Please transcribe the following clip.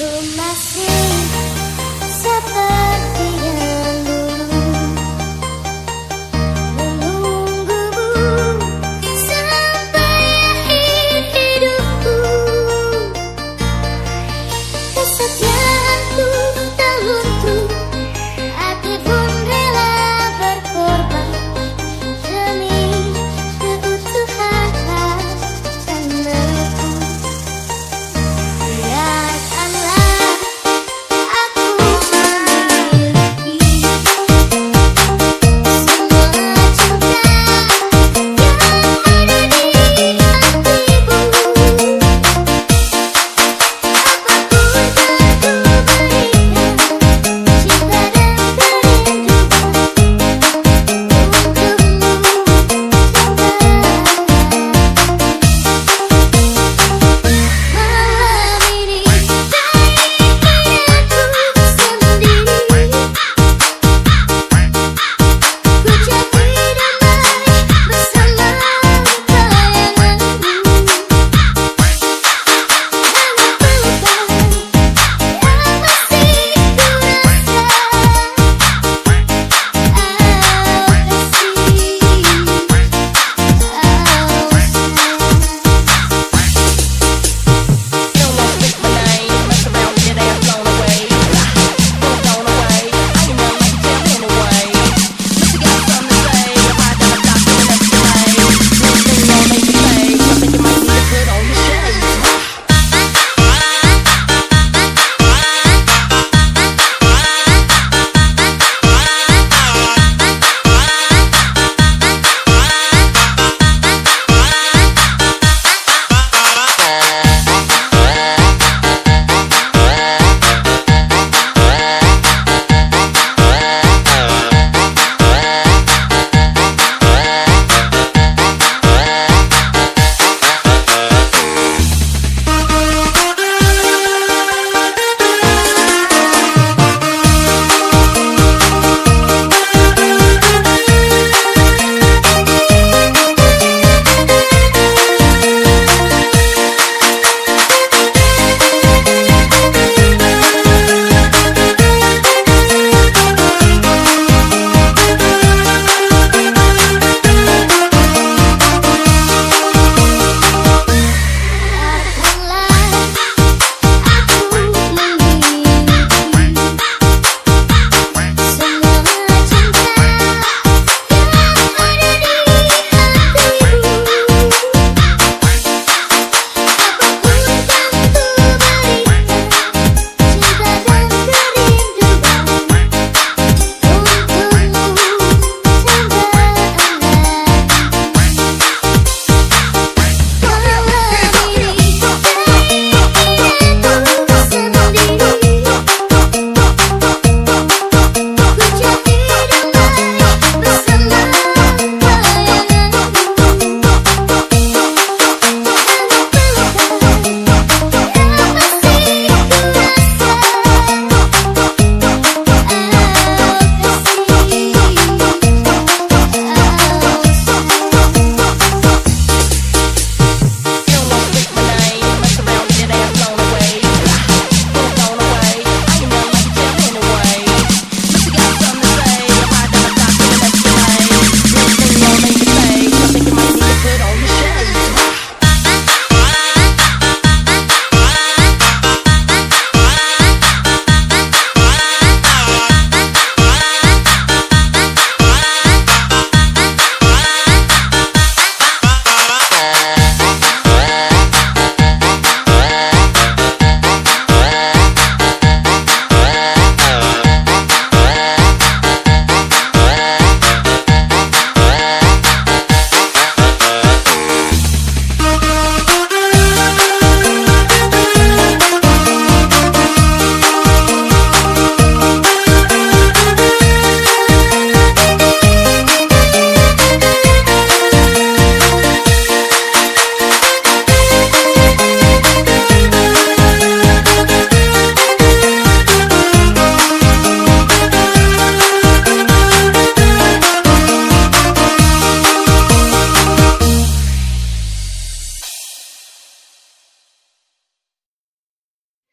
Ku masih